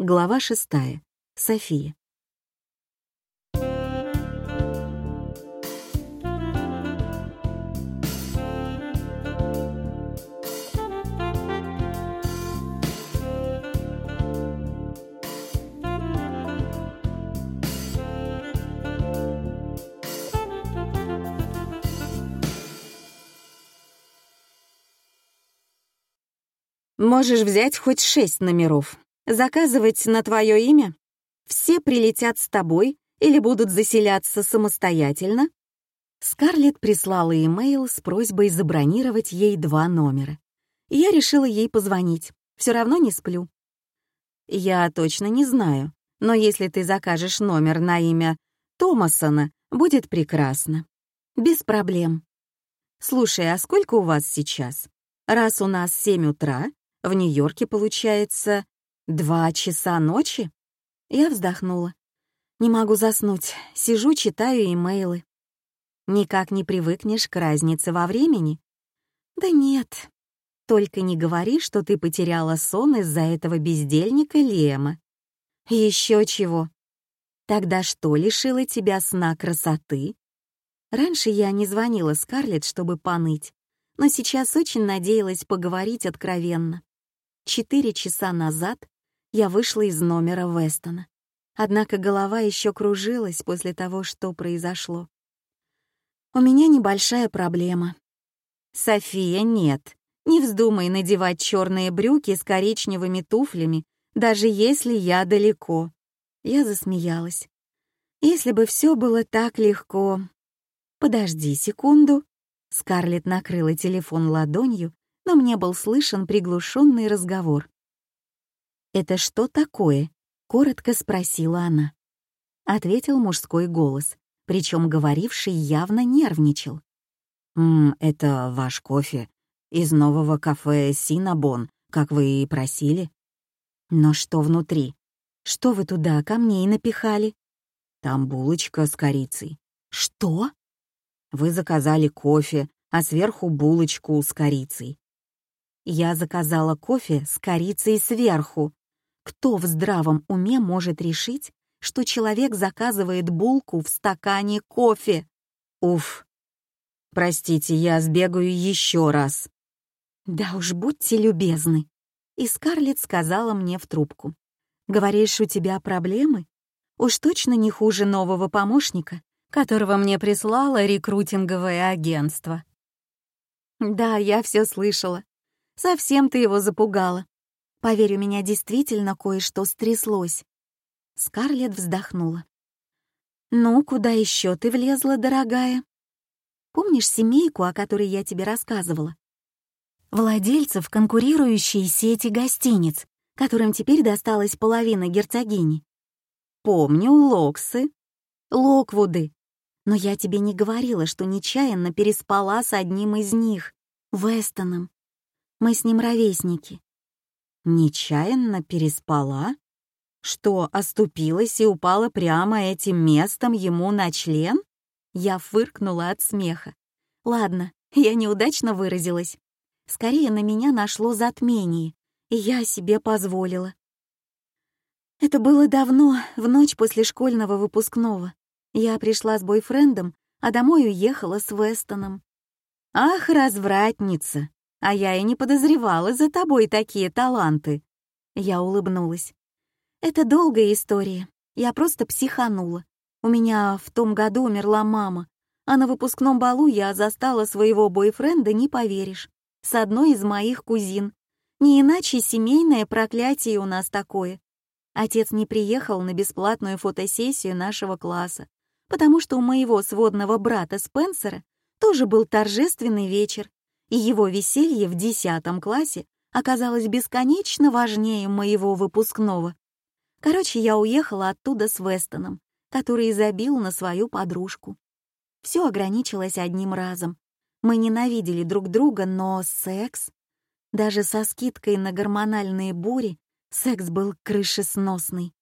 Глава шестая. София. Можешь взять хоть шесть номеров. Заказывать на твое имя? Все прилетят с тобой или будут заселяться самостоятельно? Скарлетт прислала имейл с просьбой забронировать ей два номера. Я решила ей позвонить. Все равно не сплю. Я точно не знаю, но если ты закажешь номер на имя Томасона, будет прекрасно. Без проблем. Слушай, а сколько у вас сейчас? Раз у нас семь утра, в Нью-Йорке, получается, два часа ночи? Я вздохнула. Не могу заснуть, сижу, читаю имейлы. Никак не привыкнешь к разнице во времени? Да нет. Только не говори, что ты потеряла сон из-за этого бездельника Лема. Еще чего. Тогда что лишило тебя сна красоты? Раньше я не звонила Скарлетт, чтобы поныть, но сейчас очень надеялась поговорить откровенно. Четыре часа назад я вышла из номера Вестона. Однако голова еще кружилась после того, что произошло. У меня небольшая проблема. София, нет. Не вздумай надевать черные брюки с коричневыми туфлями, даже если я далеко. Я засмеялась. Если бы все было так легко. Подожди секунду. Скарлетт накрыла телефон ладонью но мне был слышен приглушенный разговор. «Это что такое?» — коротко спросила она. Ответил мужской голос, причем говоривший явно нервничал. «Ммм, это ваш кофе. Из нового кафе «Синабон», как вы и просили». «Но что внутри? Что вы туда камней напихали?» «Там булочка с корицей». «Что?» «Вы заказали кофе, а сверху булочку с корицей. Я заказала кофе с корицей сверху. Кто в здравом уме может решить, что человек заказывает булку в стакане кофе? Уф. Простите, я сбегаю еще раз. Да уж, будьте любезны. И Скарлетт сказала мне в трубку. Говоришь, у тебя проблемы? Уж точно не хуже нового помощника, которого мне прислало рекрутинговое агентство. Да, я все слышала. Совсем ты его запугала. Поверь, у меня действительно кое-что стряслось. Скарлетт вздохнула. «Ну, куда еще ты влезла, дорогая? Помнишь семейку, о которой я тебе рассказывала? Владельцев конкурирующей сети гостиниц, которым теперь досталась половина герцогини. Помню, Локсы, Локвуды. Но я тебе не говорила, что нечаянно переспала с одним из них, Вестоном. Мы с ним ровесники. Нечаянно переспала? Что, оступилась и упала прямо этим местом ему на член? Я фыркнула от смеха. Ладно, я неудачно выразилась. Скорее на меня нашло затмение, и я себе позволила. Это было давно, в ночь после школьного выпускного. Я пришла с бойфрендом, а домой уехала с Вестоном. «Ах, развратница!» А я и не подозревала за тобой такие таланты. Я улыбнулась. Это долгая история. Я просто психанула. У меня в том году умерла мама, а на выпускном балу я застала своего бойфренда, не поверишь, с одной из моих кузин. Не иначе семейное проклятие у нас такое. Отец не приехал на бесплатную фотосессию нашего класса, потому что у моего сводного брата Спенсера тоже был торжественный вечер, и его веселье в десятом классе оказалось бесконечно важнее моего выпускного. Короче, я уехала оттуда с Вестоном, который забил на свою подружку. Все ограничилось одним разом. Мы ненавидели друг друга, но секс... Даже со скидкой на гормональные бури секс был крышесносный.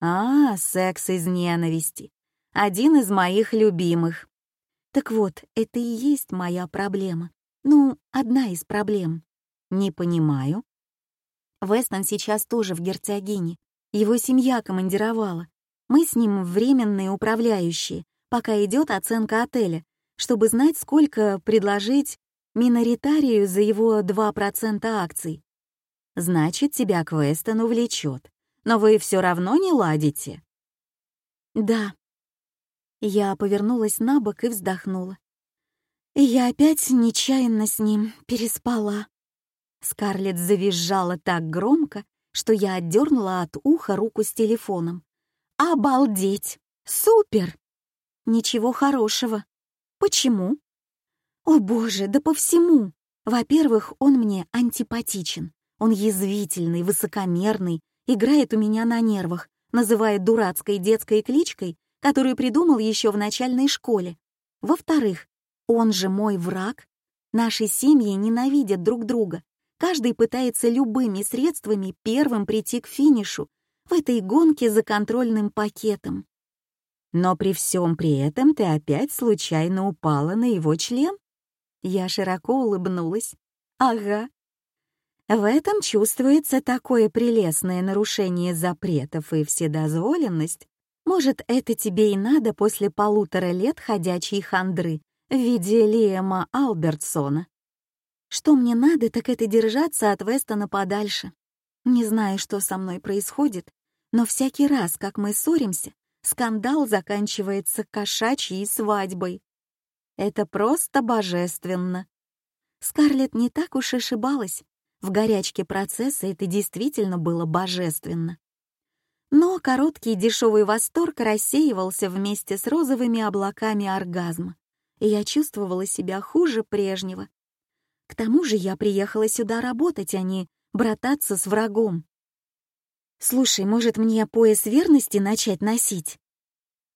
А, секс из ненависти. Один из моих любимых. Так вот, это и есть моя проблема. Ну, одна из проблем. Не понимаю. Вестон сейчас тоже в герцогине. Его семья командировала. Мы с ним временные управляющие, пока идет оценка отеля, чтобы знать, сколько предложить миноритарию за его 2% акций. Значит, тебя Квестон увлечет, но вы все равно не ладите. Да. Я повернулась на бок и вздохнула. Я опять нечаянно с ним переспала. Скарлетт завизжала так громко, что я отдернула от уха руку с телефоном. «Обалдеть! Супер!» «Ничего хорошего. Почему?» «О боже, да по всему! Во-первых, он мне антипатичен. Он язвительный, высокомерный, играет у меня на нервах, называет дурацкой детской кличкой, которую придумал еще в начальной школе. Во-вторых, он же мой враг. Наши семьи ненавидят друг друга. Каждый пытается любыми средствами первым прийти к финишу в этой гонке за контрольным пакетом. Но при всем при этом ты опять случайно упала на его член? Я широко улыбнулась. Ага. В этом чувствуется такое прелестное нарушение запретов и вседозволенность. Может, это тебе и надо после полутора лет ходячей хандры в виде Лиэма Албертсона. Что мне надо, так это держаться от Вестона подальше. Не знаю, что со мной происходит, но всякий раз, как мы ссоримся, скандал заканчивается кошачьей свадьбой. Это просто божественно. Скарлетт не так уж ошибалась. В горячке процесса это действительно было божественно. Но короткий дешевый восторг рассеивался вместе с розовыми облаками оргазма, и я чувствовала себя хуже прежнего. К тому же я приехала сюда работать, а не брататься с врагом. «Слушай, может, мне пояс верности начать носить?»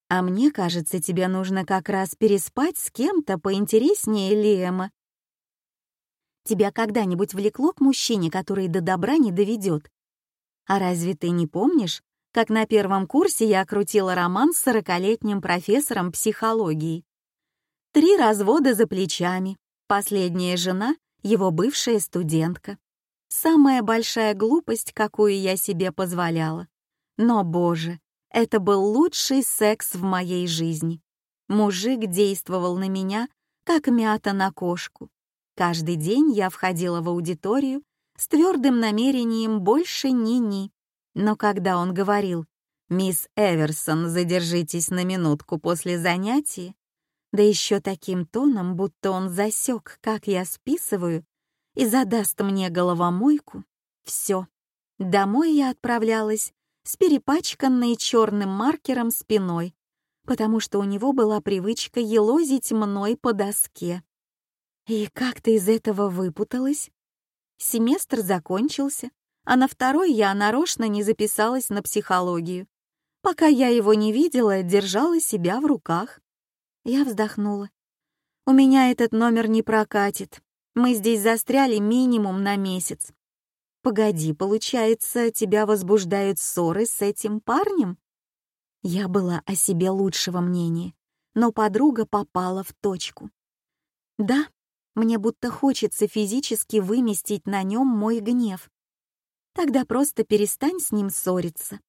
«А мне кажется, тебе нужно как раз переспать с кем-то поинтереснее Лема». «Тебя когда-нибудь влекло к мужчине, который до добра не доведет? А разве ты не помнишь, как на первом курсе я крутила роман с сорокалетним профессором психологии? Три развода за плечами, последняя жена его бывшая студентка. Самая большая глупость, какую я себе позволяла. Но, боже, это был лучший секс в моей жизни. Мужик действовал на меня, как мята на кошку. Каждый день я входила в аудиторию с твердым намерением больше ни-ни. Но когда он говорил «Мисс Эверсон, задержитесь на минутку после занятия», да еще таким тоном, будто он засек, как я списываю, и задаст мне головомойку. Все. Домой я отправлялась с перепачканной черным маркером спиной, потому что у него была привычка елозить мной по доске. И как ты из этого выпуталась? Семестр закончился, а на второй я нарочно не записалась на психологию. Пока я его не видела, держала себя в руках. Я вздохнула. «У меня этот номер не прокатит. Мы здесь застряли минимум на месяц. Погоди, получается, тебя возбуждают ссоры с этим парнем?» Я была о себе лучшего мнения, но подруга попала в точку. «Да, мне будто хочется физически выместить на нем мой гнев. Тогда просто перестань с ним ссориться».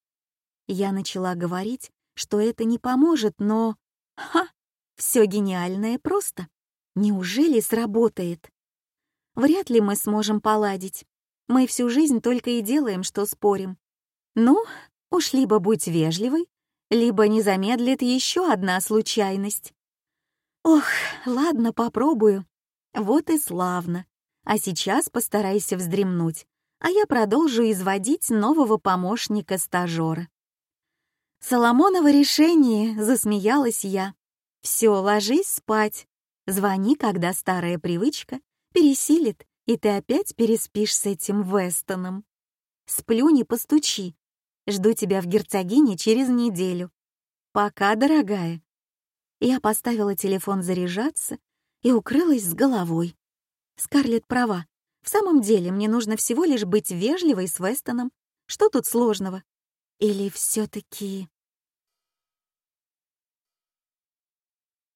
Я начала говорить, что это не поможет, но... Ха! Все гениальное просто. Неужели сработает? Вряд ли мы сможем поладить. Мы всю жизнь только и делаем, что спорим. Ну, уж либо будь вежливой, либо не замедлит еще одна случайность. Ох, ладно, попробую. Вот и славно. А сейчас постарайся вздремнуть, а я продолжу изводить нового помощника-стажера. Соломоново решение, засмеялась я. Все, ложись спать. Звони, когда старая привычка пересилит, и ты опять переспишь с этим Вестоном. Сплю, не постучи. Жду тебя в герцогине через неделю. Пока, дорогая. Я поставила телефон заряжаться и укрылась с головой. Скарлетт права. В самом деле, мне нужно всего лишь быть вежливой с Вестоном. Что тут сложного? Или все таки